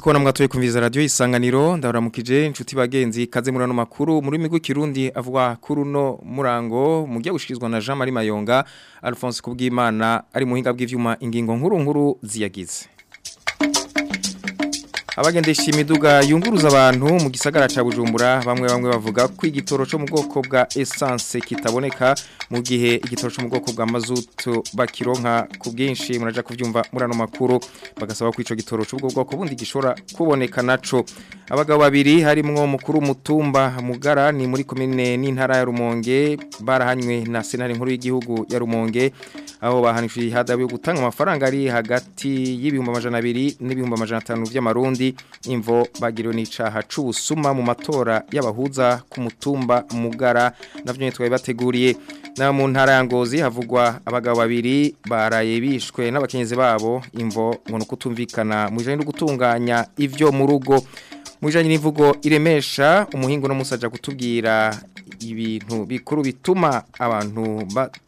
kubona mwatuye kumviza radio isanganiro ndaramukije inshuti bagenzi kaze murano makuru muri migwi kirundi avugwa kuruno murango mugiye gushirizwa na Jean Marie Mayonga Alphonse Kubwimana ari muhinga bw'ivyuma ingingo nkuru nkuru ziyagize abagendesha imiduga yunguruza abantu mu gisagara cya bujumbura bamwe bamwe bavuga ko igitoro cyo mu bwoko bwa essence kitaboneka mu gihe igitoro cyo mu bwoko bwa mazutu bakironka ku bwinshi murajya kubyumva murano ano makuru bagasaba ko icyo gitoro cy'ubwo bwoko bundi gishobora kuboneka naco abagabo babiri harimo mukuru mutumba mugara ni muri komine n'intara ya rumonge barahanywe na senari nkuru y'igihugu ya rumonge aho bahanishije ihadabu yo gutanga amafaranga ari hagati y'ibihumbi amajana abiri n'ibihumbi amajana by'amarundi kandi imvo bagiriwe n'icaha c'ubusuma mu matora y'abahuza ku mutumba mugara navyo nitwaye bateguriye na mu ntara ya Ngozi havugwa abagabo babiri baraye bishwe n'abakenyezi babo imvo ngo nukutumvikana mu ijanye no gutunganya ivyo mu rugo mu ijanye n'imvugo iremesha umuhingo no musaja kutubwira ibintu bikuru bituma abantu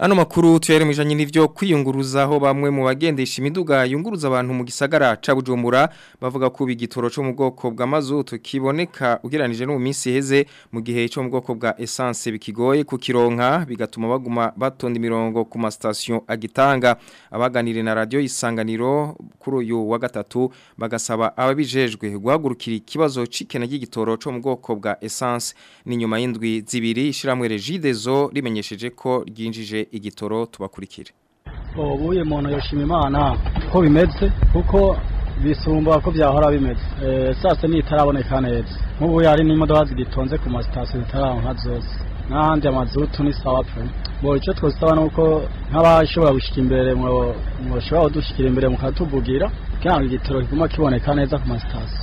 Ano makuru tuyaremijanye n'ivyo kwiyunguruza aho bamwe mu bagendesha imiduga yunguruza abantu mu gisagara ca bavuga ko igitoro cyo mu bwoko bwa mazutu kiboneka ugeranije no mu minsi heze mu gihe cyo mu bwoko bwa essence bikigoye kukironka bigatuma baguma batonda imirongo ku ma station agitanga abaganire na radio isanganiro kuri uyu wa gatatu bagasaba ababijejwe guhagurukira ikibazo cikena y'igitoro cyo mu bwoko bwa essence ni nyuma y'indwi zibiri ishiramwe Regidezo rimenyesheje ko ryinjije igitoro tubakurikire ubuye umuntu yashima imana ko bimeze kuko bisumba ko byahora bimeze eh, sase ntitaraboneka neza nk'ubu hari n'imodoka zigitonze ku masitasiyo zitaranka zose n'ahandi amazutu ni sawa pe ngo icyo twasaba ni uko nk'abashobora gushyira imbere mwashobora kudushyikira imbere mukatuvugira kugira ngo igitoro kiguma kiboneka neza ku masitasiyo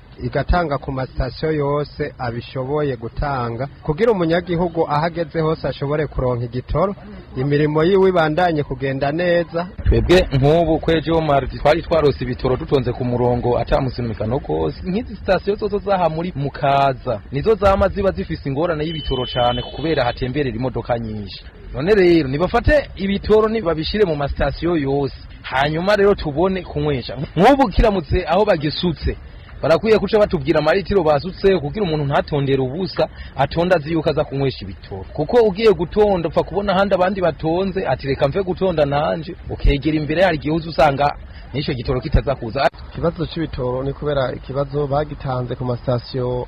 igatanga ku masitasiyo yose abishoboye gutanga kugira umunyagihugu aho ageze hose ashobore kuronka igitoro imirimo yiwe ibandanye kugenda neza twebwe nk'ubu kweje wo mari twari twarose ibitoro dutonze ku murongo no kose nk'izi sitasiyo zose zaha muri mukaza nizo zama ziba zifise ingorane y'ibitoro cyane kubera hatemberera imodoka nyinshi none rero nibafate ibitoro nibabishire mu masitasiyo yose hanyuma rero tubone kunywesha nk'ubu kiramutse aho bagisutse barakwiye kuca batubwira amaritiro basutse kugira umuntu ntatondera ubusa atonda azi yuko aza kunywesha ibitoro kuko ugiye gutonda upfa kubona ahandi abandi batonze ati reka mve gutonda nanje ukegera imbere hari igihe uza usanga n'icyo gitoro kitaza kuza ikibazo cy'ibitoro ni kubera ikibazo bagitanze ku masitasiyo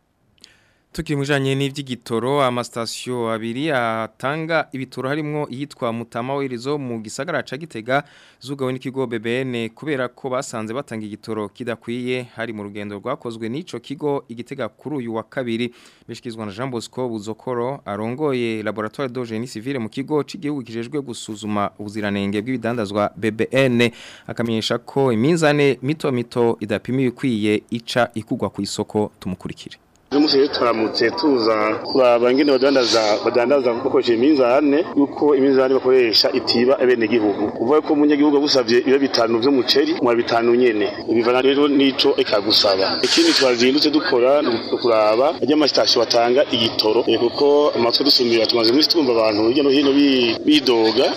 Tuki mujanye n'ivy'igitoro amastasyo abiri atanga ibitoro harimo yitwa Mutama wirizo mu gisagara ca Gitega zugawe n'ikigo BBN kubera ko basanze batanga igitoro kidakwiye hari mu rugendo rwakozwe n'ico kigo igitega kuri uyu wa kabiri bishikizwa na Jean Bosco Buzokoro arongoye laboratoire d'Ogenie Civile mu kigo c'igihugu kijejwe gusuzuma ubuziranenge bw'ibidandazwa BBN akamenyesha ko iminzane mito mito idapimiye ikwiye ica ikugwa ku isoko tumukurikire umunsi rero turamutse tuza kuraba ingene badandaza badandaza bakoresheje iminzani yuko iminzani bakoresha itiba abenegihugu uvuga ko umunyagihugu agusabye ibiro bitanu vy'umuceri mwa bitanu nyene bivana rero n'ico ikagusaba ikindi twazindutse dukora kuraba ry'amasitasiyo batanga igitoro eh, kuko amatwe dusumira tumaze iminsi twumva abantu hirya no hino bidoga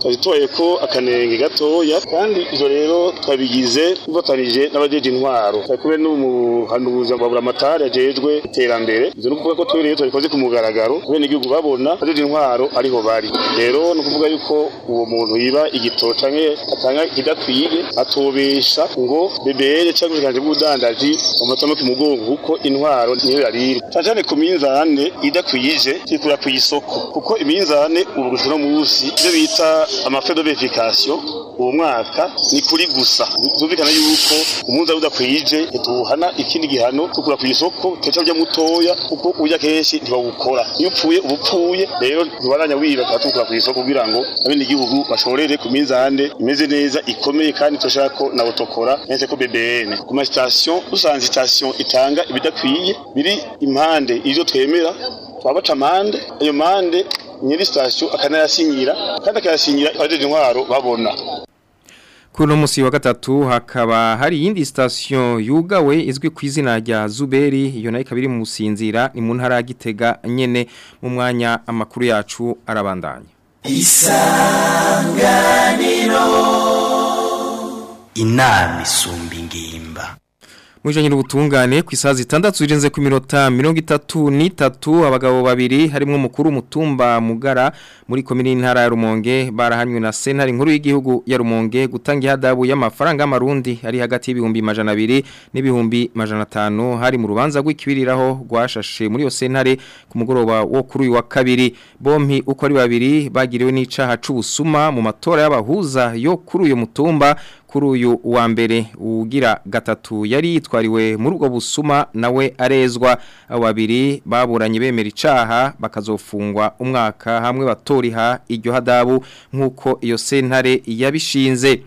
twazitoye ko akanenge gatoya kandi izo rero twabigize dufatanyije n'abajeje intwaro twari kumwe n'umuhanuzi wa buramatari yajejwe iterambere ibyo ni ukuvuga ko twe rero ku mugaragaro kubera abenegihugu babona azize intwaro ariho bari rero ni ukuvuga yuko uwo muntu yiba igitoro canke atanga kidakwiye atobesha ngo bebere cyangwa ubushikiranganji bw'ubudandaji bamutamake umugongo kuko intwaro niyo yariri cyane cane ku minzane idakwije ikura ku isoko kuko iminzane ubu gushira munsi ibyo bita amafedo verification uwo mwaka ni kuri gusa zumvikana yuko umunzani udakwije tuwuhana ikindi gihano tukura ku isoko keca urya mutoya kuko ujya kenshi ntibawukora iyo upfuye wapfuye uba rero tubaranya wiba tukura ku isoko kugira ngo abindi gihugu bashorere ku minzande imeze neza ikomeye kandi turashaka ko na tokora nese ko BBN ku ma station usanze station itanga ibidakwiye biri impande ivyo twemera twabaca amande ayo mande nyiri sitasiyo akanayasinyira kandi akayasinyira abajeje intwaro babona Kuri munsi wa gatatu hakaba hari iyindi sitasiyo yugawe izwi ku izina rya Zuberi iyo nayo ikaba musinzira ni mu ntara ya Gitega nyene mu amakuru yacu arabandanya. Isanganiro inama isumba ingimba mujanye n'ubutungane ku isaha zitandatu zirenze ku minota 33 abagabo babiri harimo mukuru mutumba mugara muri komini intara ya Rumonge barahanywe na Senari nkuru y'igihugu ya Rumonge gutanga ihadabu y'amafaranga y'amarundi ari hagati y'ibihumbi majana n'ibihumbi majana hari mu rubanza rw'ikibiriraho rwashashe muri yo Senari ku mugoroba wo kuri uyu wa kabiri bompi uko ari babiri bagiriwe n'icaha c'ubusuma mu matora y'abahuza yo kuri uyu mutumba kuri uyu wa mbere ugira gatatu yari yitwariwe mu rugo busuma nawe arezwa babiri baburanye bemera icaha bakazofungwa umwaka hamwe batoriha iryo hadabu nk'uko iyo sentare yabishinze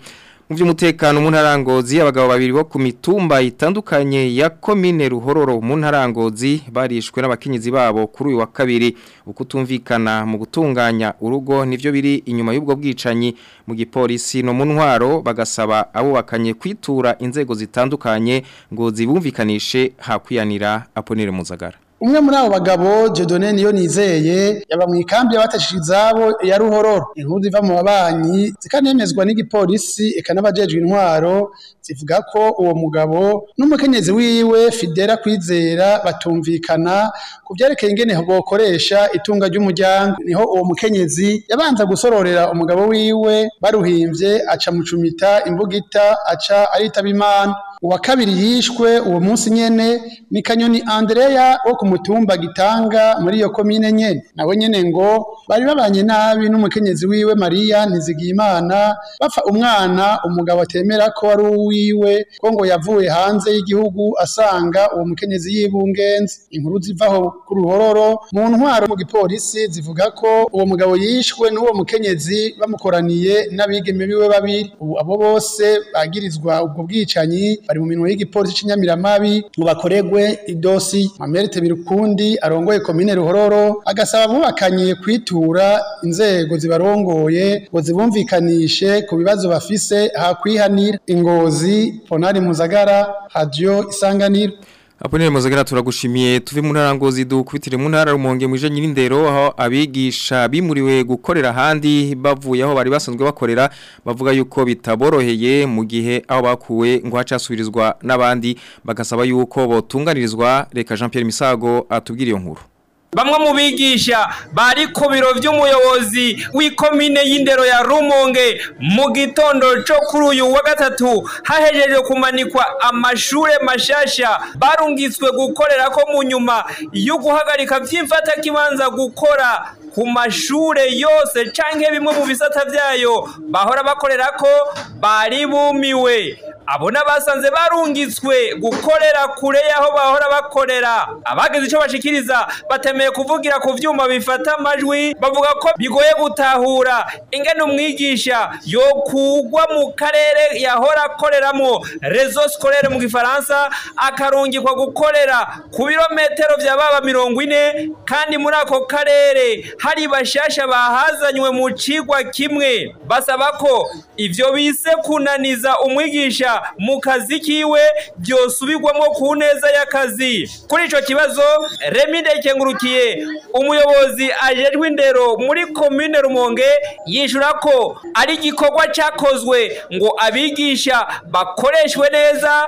mu by'umutekano mu ntarangozi abagabo babiri bo ku mitumba itandukanye ya komine ruhororo mu ntarangozi barishwe n'abakenyezi babo kuri uyu wa kabiri ukutumvikana mu gutunganya urugo nivyo biri inyuma y'ubwo bwicanyi mu gipolisi no mu ntwaro bagasaba abubakanye kwitura inzego zitandukanye ngo zibumvikanishe hakwiyanira aponere muzagara umwe muri abo bagabo Jedone niyo nizeye yaba mu ikambi y'abateshe izabo ya Ruhororo inkuru iva mu babanyi zikanemezwa n'igipolisi ikanabajejwe intwaro zivuga ko uwo mugabo n'umukenyezi wiwe Fidela Kwizera batumvikana ku byerekeye ingene bokoresha itunga ry'umuryango niho uwo mukenyezi yabanza gusororera umugabo wiwe baruhimvye aca mucumita imbugita aca aritaba Imana uwa kabiri yishwe uwo munsi nyene ni kanyoni Andrea wo kumutumba gitanga muri iyo komine nyene nawe nyene ngo bari babanye nabi n'umukenyezi wiwe Maria nizigiyimana bapfa umwana umugabo atemera ko ari uwiwe ko ngo yavuye hanze y'igihugu asanga uwo mukenyezi yibungenze inkuru zivaho ku ruhororo mu ntwaro mu gipolisi zivuga ko uwo mugabo yishwe n'uwo mukenyezi bamukoraniye n'abigeme biwe babiri abo bose bagirizwa ubwo bwicanyi bari mu minwe y'igipolisi cy'inyamiramabi mu bakoregwe idosi Mamerite Birukundi arongoye komine Ruhororo agasaba bubakanye kwitura inzego zibarongoye ngo zibumvikanishe ku bibazo bafise hakwihanira ingozi Ponari Muzagara Radio Isanganiro Aponere Mozagara turagushimiye tuve mu ntara ngozi dukubitire mu ntara rumonge mu je nyirindero aho abigisha bimuriwe gukorera handi bavuye aho bari basanzwe bakorera bavuga yuko bitaboroheye mu gihe aho bakuwe ngo hacasubirizwa n'abandi bagasaba yuko botunganirizwa reka Jean Pierre Misago atubwira iyo nkuru bamwe mu bigisha bari ku biro by'umuyobozi w'ikomine y'indero ya rumonge mu gitondo cyo kuri uyu wa gatatu hahejejwe kumanikwa amashuri mashasha barungitswe gukorera ko mu nyuma yo guhagarika by'imfatakibanza gukora ku mashuri yose cyangwa bimwe mu bisata byayo bahora bakorera ko bari bumiwe abo n'abasanze barungitswe gukorera kure y'aho bahora bakorera abagize icyo bashikiriza batemeye kuvugira ku byuma bifata amajwi bavuga ko bigoye gutahura ingana umwigisha yo kugwa mu karere yahora akoreramo rezo sikorere mu gifaransa akarungikwa gukorera ku birometero bya baba mirongo ine kandi muri ako karere hari bashyashya bahazanywe mu kigwa kimwe basaba ko ibyo bise kunaniza umwigisha mu kazi kiwe byosubirwamo ku neza y'akazi kuri icyo kibazo remi ndekengurukiye umuyobozi ajejwe indero muri komine rumonge yishyura ko ari igikorwa cyakozwe ngo abigisha bakoreshwe neza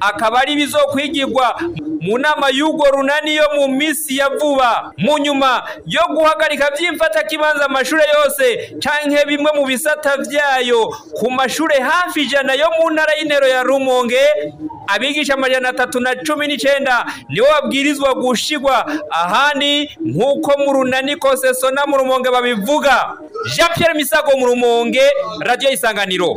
akaba ari ibizokwigirwa mu nama y'urwo runani yo mu misi ya vuba mu nyuma yo guhagarika by'imfatakibanza amashuri yose cyangwa bimwe mu bisata byayo ku mashuri hafi ijana yo mu ntara y'intero ya rumonge abigisha amajana atatu na cumi n'icyenda nibo babwirizwa gushigwa ahandi nk'uko mu runani kose sona mu rumonge babivuga jean Pierre misago mu rumonge radiyo y'isanganiro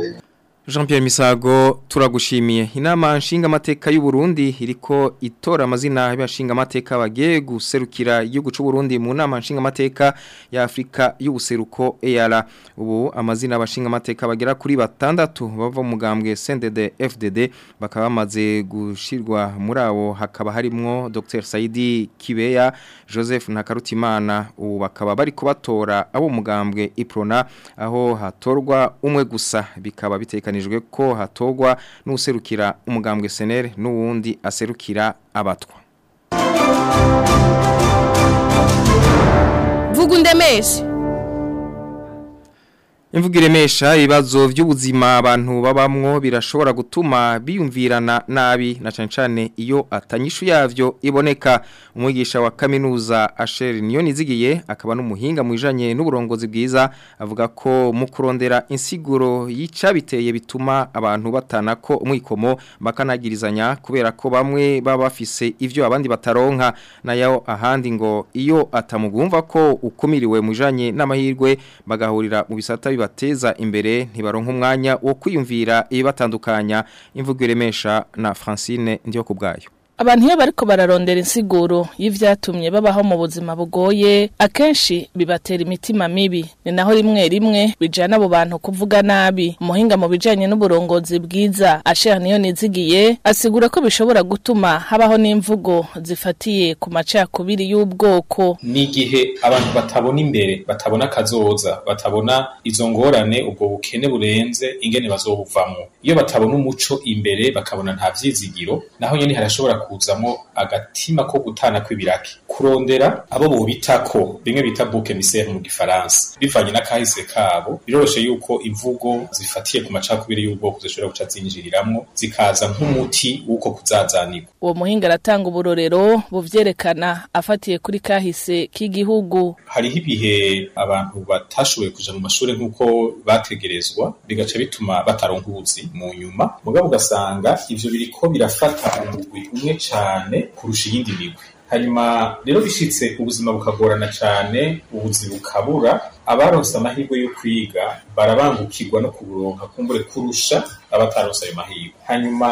jean Pierre misago turagushimiye inama nshinga y'u Burundi iriko itora amazina y'abashingamateka bagiye guserukira igihugu cy'uburundi mu nama nshingamateka ya afurika y'ubuseruko eyala ubu amazina y'abashingamateka bagera kuri batandatu bava mu mugambwe sendede fdd bakaba bamaze gushyirwa muri abo hakaba harimo dr sayidi kibeya joseph ntakarutimana ubu bakaba bari kubatora abo mugambwe iprona aho hatorwa umwe gusa bikaba bitekanye bitegekanijwe ko hatogwa n'userukira umugambwe seneri n'uwundi aserukira abatwa vuga imvugo iremesha ibibazo by'ubuzima abantu babamwo birashobora gutuma biyumvirana nabi na cyane iyo atanyishu yavyo iboneka umwigisha wa kaminuza Asher Niyonizigiye akaba n'umuhinga mwijanye n'uburongozi bwiza avuga ko mukurondera kurondera insiguro y'icabiteye bituma abantu batanako umwikomo bakanagirizanya kubera ko bamwe babafise bafise ivyo abandi bataronka nayo ahandi ngo iyo atamugumva ko ukumiriwe mujanye n'amahirwe bagahurira mu bisata biba bibateza imbere ntibaronka umwanya wo kwiyumvira ibibatandukanya imvugo iremesha na Francine ndiyo kubwayo abantu iyo bariko bararondera insiguro y'ivyatumye babaho mu buzima bugoye akenshi bibatera imitima mibi ni naho rimwe rimwe bijana abo bantu kuvuga nabi umuhinga mu bijanye n'uburongozi bwiza ashera niyo nizigiye asigura ko bishobora gutuma habaho n'imvugo zifatiye ku macakubiri y'ubwoko n'igihe abantu batabona imbere batabona akazoza batabona izo ngorane ubwo bukene burenze ingene bazobuvamo iyo batabona umuco imbere bakabona nta byizigiro naho nyine harashobora kuzamo agatima ko gutana kw'ibiraki kurondera abo bobitako bimwe bita bouc émissaire mu gifaransa bivanye n'akahise kabo biroroshye yuko imvugo zifatiye ku macakubiri y'ubwoko zishobora guca zinjiriramwo zikaza nk'umuti w'uko kuzazanirwa uwo muhinga aratanga uburorero buvyerekana afatiye kuri kahise k'igihugu hariho ibihe abantu batashoboye kuja mu mashuri nk'uko bategerezwa bigaca bituma bataronka ubuzi mu nyuma mugabo ugasanga ivyo biriko birafata umugwi umwe cyane kurusha iyindi migwi hanyuma rero bishyitse ubuzima bukagorana cyane ubuzima bukabura abaronse amahirwe yo kwiga barabangukirwa no kuburonka kumbure kurusha abataronse ayo mahirwe hanyuma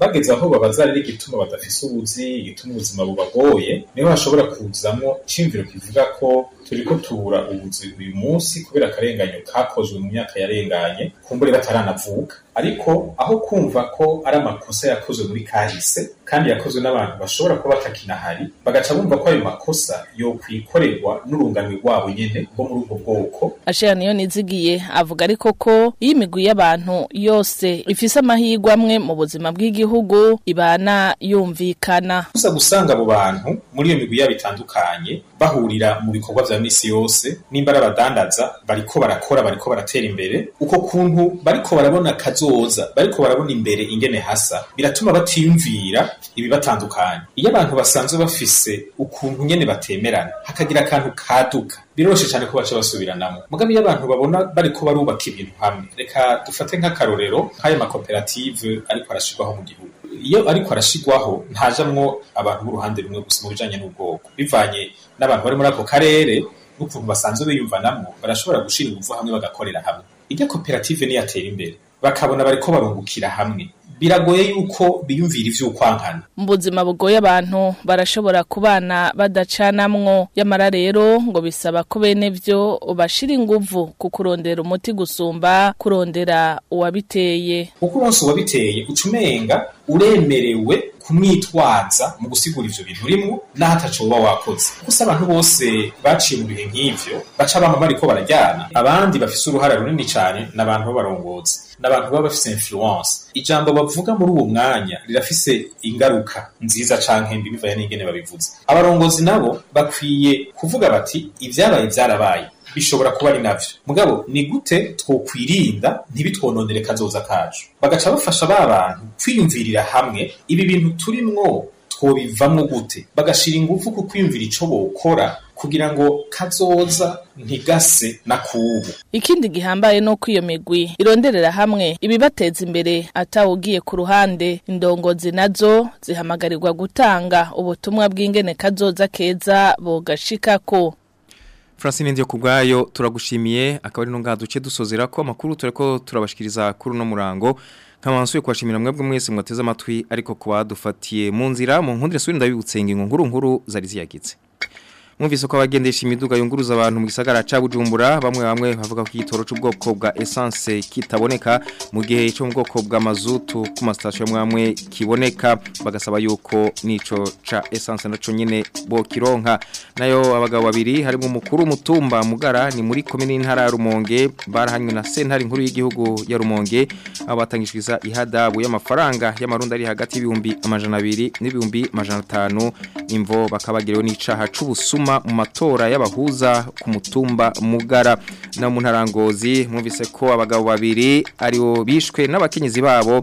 bageze aho babaza igituma badafise ubuzi igituma ubuzima bubagoye niho bashobora kuzamo iciyumviro kivuga ko turiko tubura ubuzi uyu munsi kubera akarenganyo kakozwe mu myaka yarenganye kumbure bataranavuka ariko aho kumva ko ari amakosa yakozwe muri kahise kandi yakozwe n'abantu bashobora kuba batakinahari bagaca bumva ko ayo makosa yokwikorerwa n'urunganwe rwabo nyene rwo muri ubwo bwoko ashira niyo nizigiye avuga ariko ko y’imigu y'abantu yose ifise amahirwe amwe mu buzima bw'igihugu ibana yumvikana gusa gusanga abo bantu muri iyo migwi yabo itandukanye bahurira mu bikorwa vya misi yose nimba ari abadandaza bariko barakora bariko baratera imbere uko kuntu bariko barabona kazoza bariko barabona imbere ingene hasa biratuma batiyumvira ibibatandukanye iyo abantu basanzwe bafise ukuntu nyene batemerana hakagira akantu kaduka biroroshye cyane ko baca basubiranamo mugabo iyo abantu babona bari ko barubaka ibintu hamwe reka dufate nk'akarorero nk'ayo makoperative ariko arashyirwaho mu gihugu iyo ariko arashyirwaho ntajamwo abantu b'uruhande rumwe gusa mu bijyanye n'ubwoko bivanye n'abantu bari muri ako karere n'ukuntu basanzwe biyumvanamo barashobora gushyira ingufu hamwe bagakorera hamwe iyo koperative niyatera imbere bakabona bari ko barungukira hamwe biragoye yuko biyumvira ivy'ukwangana mu buzima bugoye abantu barashobora kubana badacanamwo yamara rero ngo bisaba ko bene vyo bashira inguvu ku kurondera umuti gusumba kurondera uwabiteye uko uronse uwabiteye ucumenga uremerewe kumwitwaza mu gusigura ivyo bintu urimwo naho ataco wakoze kuko abantu bose baciye mu bihe nk'ivyo baca bama bariko barajyana abandi bafise uruhare runini cane n'abantu b'abarongozi n'abantu baba bafise influence ijambo bavuga muri uwo mwanya rirafise ingaruka nziza canke mbi bivanye n'ingene babivuze abarongozi nabo bakwiye kuvuga bati ivyabaye vyarabaye bishobora kuba ari navyo mugabo ni gute twokwirinda ntibitwononere kazoza kacu bagaca bafasha ba bantu kwiyumvirira hamwe ibi bintu turimwo twobivamwo gute bagashira ingufu ku kwiyumvira ico bokora kugira ngo kazoza ntigase na kubu ikindi gihambaye no kwiyo migwi ironderera hamwe ibibateza imbere atawugiye ku ruhande indongozi nazo zihamagarirwa gutanga ubutumwa bw'ingene kazoza keza bogashikako Francine ndiyo kugayo turagushimiye akaba ari ntunga duce dusozera ko amakuru tureko turabashikiriza kuri uno murango nkabansuye kwashimira mwebwe mwese mwateze amatwi ariko kubadufatiye mu nzira mu nkundire suri ndabibutsenga inkuru nkuru zari ziyagitse mwumvise ko abagendesha imiduga yunguruza abantu mu gisagara cya bujumbura bamwe bamwe bavuga ko igitoro cy'ubwoko bwa essence kitaboneka mu gihe cyo mu bwoko bwa mazutu ku masitasiyo amwe amwe kiboneka bagasaba yuko n'icyo cya essence nacyo nyine bokironka nayo abagabo babiri harimo umukuru w'umutumba mugara ni muri komini ntara ya rumonge barahanywe na sentare nkuru y'igihugu ya rumonge aho ihadabu y'amafaranga y'amarundi ari hagati y'ibihumbi amajana abiri n'ibihumbi amajana atanu imvo bakabageraho n'icyaha cy'ubusuma gutuma mu matora y'abahuza ku mugara na munarangozi ntarangozi mwumvise ko abagabo babiri aribo bishwe n'abakenyezi babo